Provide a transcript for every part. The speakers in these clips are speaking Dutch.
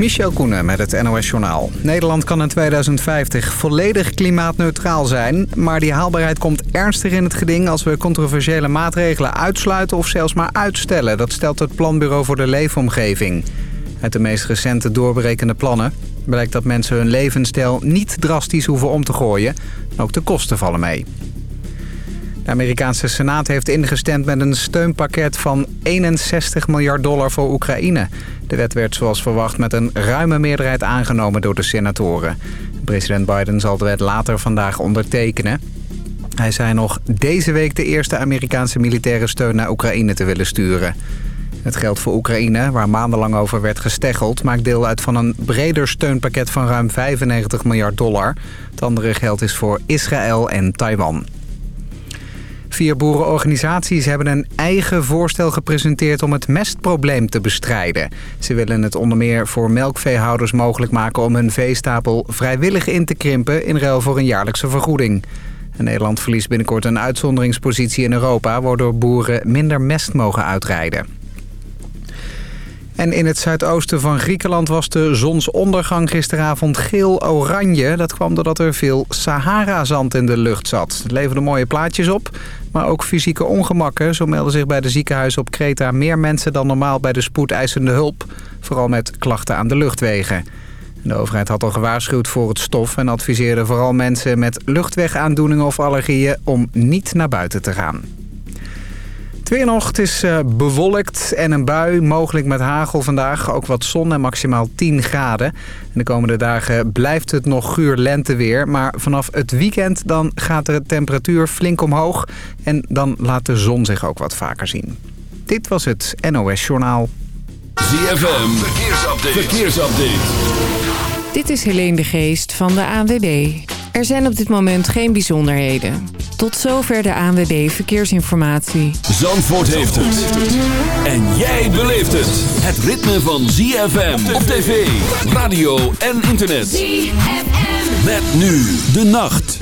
Michel Koenen met het NOS-journaal. Nederland kan in 2050 volledig klimaatneutraal zijn... maar die haalbaarheid komt ernstig in het geding... als we controversiële maatregelen uitsluiten of zelfs maar uitstellen. Dat stelt het Planbureau voor de Leefomgeving. Uit de meest recente doorberekende plannen blijkt dat mensen hun levensstijl niet drastisch hoeven om te gooien. Ook de kosten vallen mee. De Amerikaanse Senaat heeft ingestemd met een steunpakket van 61 miljard dollar voor Oekraïne. De wet werd zoals verwacht met een ruime meerderheid aangenomen door de senatoren. President Biden zal de wet later vandaag ondertekenen. Hij zei nog deze week de eerste Amerikaanse militaire steun naar Oekraïne te willen sturen. Het geld voor Oekraïne, waar maandenlang over werd gesteggeld... maakt deel uit van een breder steunpakket van ruim 95 miljard dollar. Het andere geld is voor Israël en Taiwan. Vier boerenorganisaties hebben een eigen voorstel gepresenteerd om het mestprobleem te bestrijden. Ze willen het onder meer voor melkveehouders mogelijk maken om hun veestapel vrijwillig in te krimpen in ruil voor een jaarlijkse vergoeding. Nederland verliest binnenkort een uitzonderingspositie in Europa... waardoor boeren minder mest mogen uitrijden. En in het zuidoosten van Griekenland was de zonsondergang gisteravond geel-oranje. Dat kwam doordat er veel Sahara-zand in de lucht zat. Het leverde mooie plaatjes op, maar ook fysieke ongemakken. Zo melden zich bij de ziekenhuizen op Kreta meer mensen dan normaal bij de spoedeisende hulp. Vooral met klachten aan de luchtwegen. De overheid had al gewaarschuwd voor het stof en adviseerde vooral mensen met luchtwegaandoeningen of allergieën om niet naar buiten te gaan. Weer nog, het is uh, bewolkt en een bui, mogelijk met hagel vandaag. Ook wat zon en maximaal 10 graden. En de komende dagen blijft het nog guur lenteweer. Maar vanaf het weekend dan gaat de temperatuur flink omhoog. En dan laat de zon zich ook wat vaker zien. Dit was het NOS Journaal. ZFM, verkeersupdate. verkeersupdate. Dit is Helene de Geest van de ANWB. Er zijn op dit moment geen bijzonderheden. Tot zover de ANWB Verkeersinformatie. Zandvoort heeft het. En jij beleeft het. Het ritme van ZFM op tv, radio en internet. ZFM. Met nu de nacht.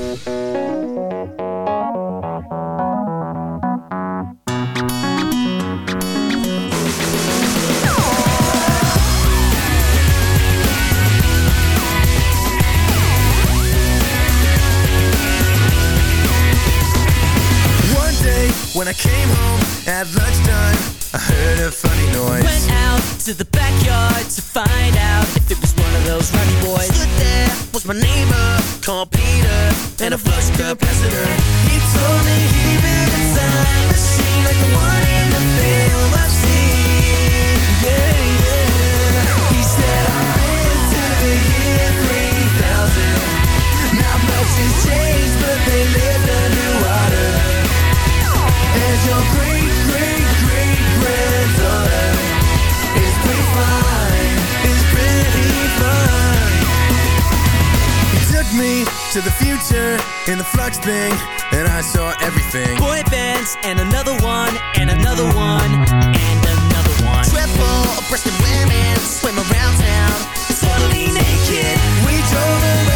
When I came home at lunchtime, I heard a funny noise. Went out to the backyard to find out if it was one of those rowdy boys. Stood there was my neighbor called Peter and a flux capacitor. He told me he built a time machine like the one in the film I've seen. Yeah, yeah. He said I've been to the year 3000. Not much has changed, but they. As your great, great, great granddaughter is pretty fine, is pretty fine. He took me to the future in the flux thing, and I saw everything. Boy bands and another one and another one and another one. Triple-breasted women swim around town, totally naked. We drove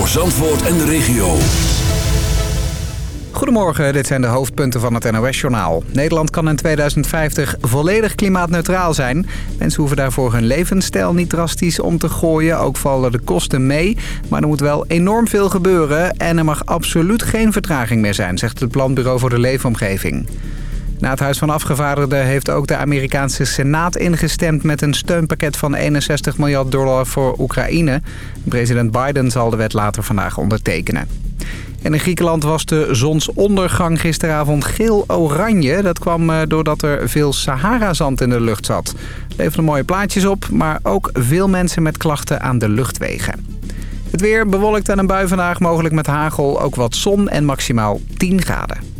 Voor Zandvoort en de regio. Goedemorgen, dit zijn de hoofdpunten van het NOS-journaal. Nederland kan in 2050 volledig klimaatneutraal zijn. Mensen hoeven daarvoor hun levensstijl niet drastisch om te gooien. Ook vallen de kosten mee. Maar er moet wel enorm veel gebeuren. En er mag absoluut geen vertraging meer zijn, zegt het Planbureau voor de Leefomgeving. Na het Huis van Afgevaardigden heeft ook de Amerikaanse Senaat ingestemd... met een steunpakket van 61 miljard dollar voor Oekraïne. President Biden zal de wet later vandaag ondertekenen. En in Griekenland was de zonsondergang gisteravond geel-oranje. Dat kwam eh, doordat er veel Sahara-zand in de lucht zat. Leverde mooie plaatjes op, maar ook veel mensen met klachten aan de luchtwegen. Het weer bewolkt en een bui vandaag, mogelijk met hagel. Ook wat zon en maximaal 10 graden.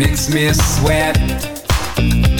makes me sweat.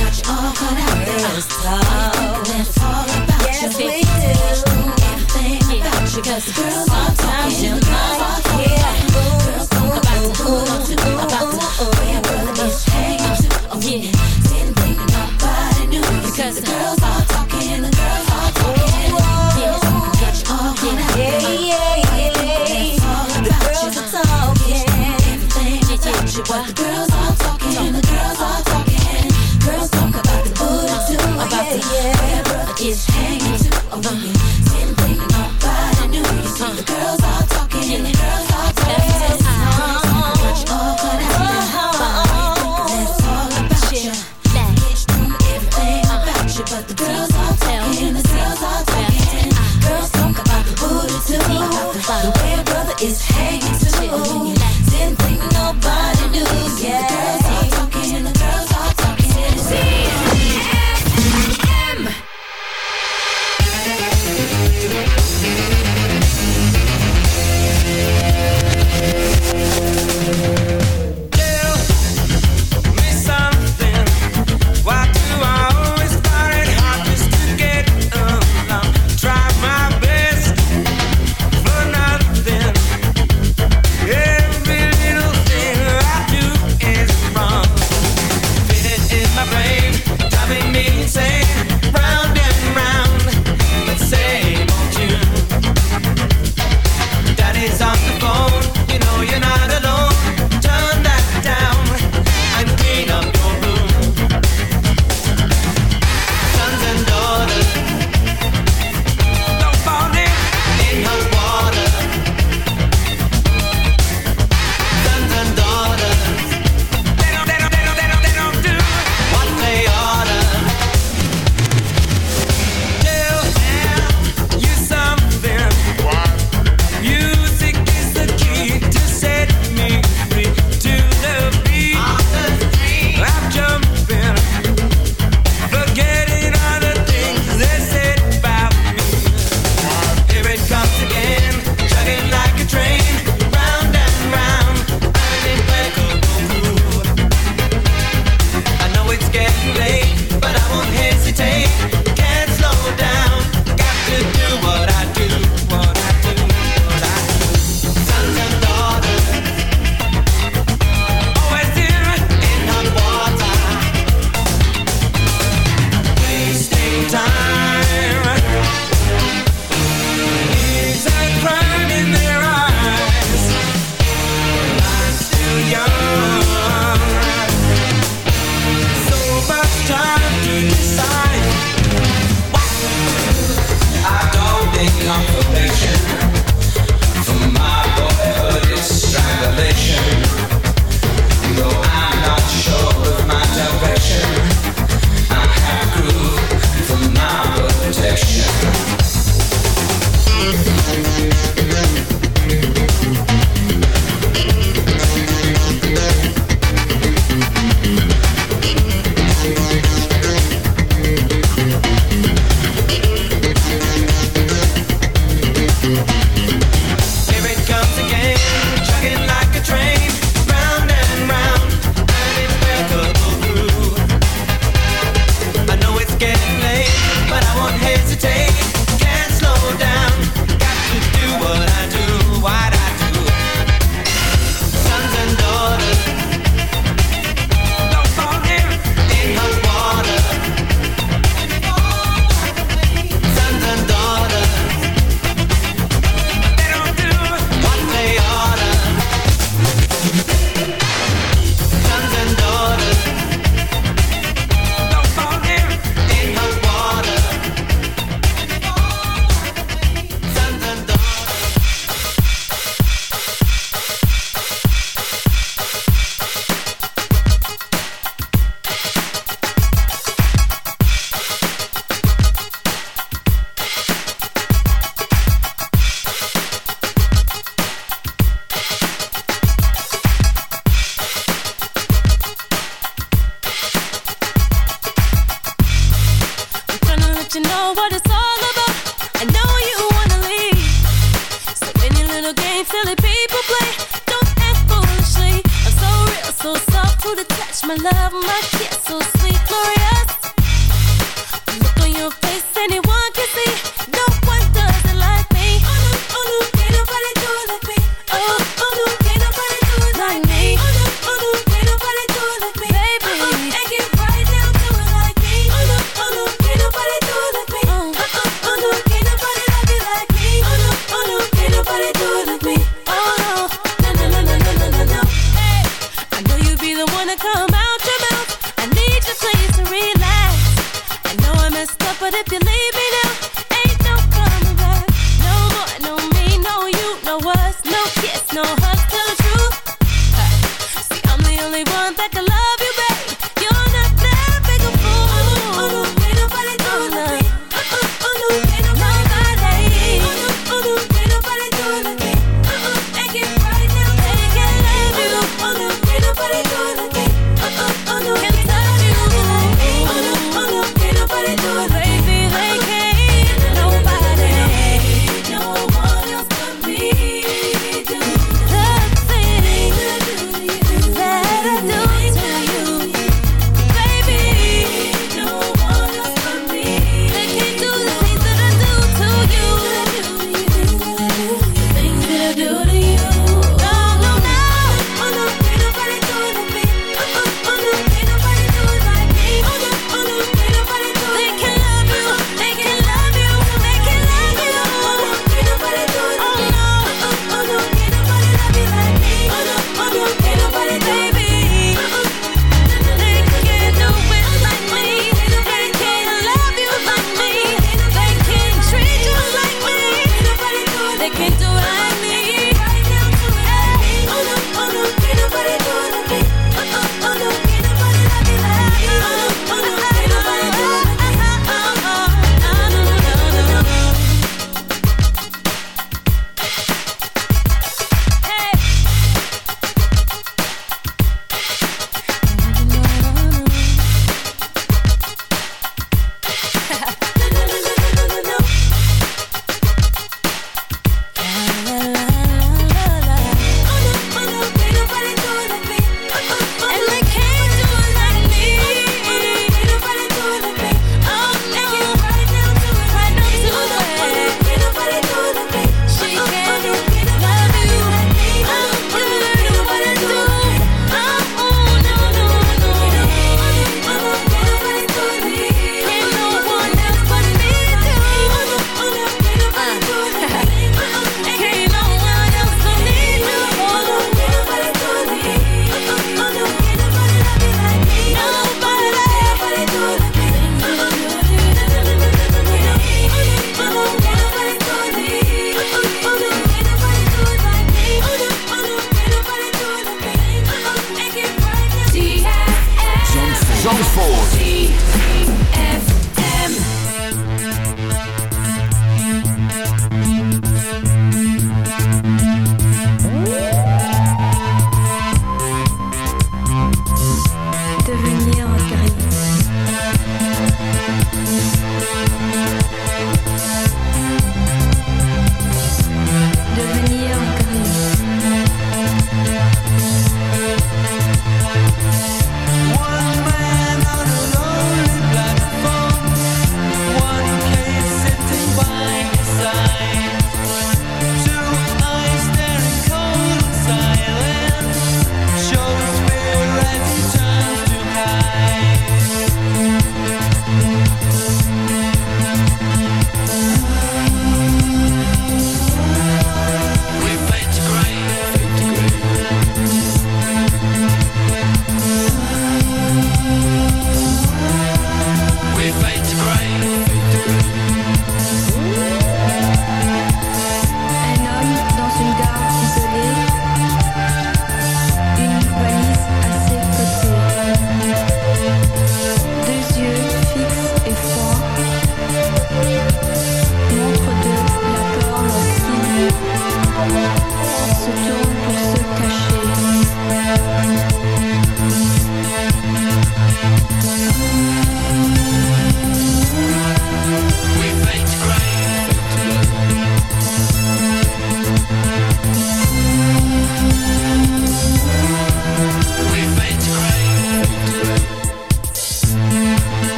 touch all I feel love. About yes, you. We do. Everything about you. Cause talking. Talking. About to. About.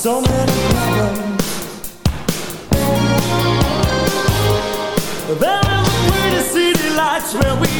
so many problems. There in the city lights where we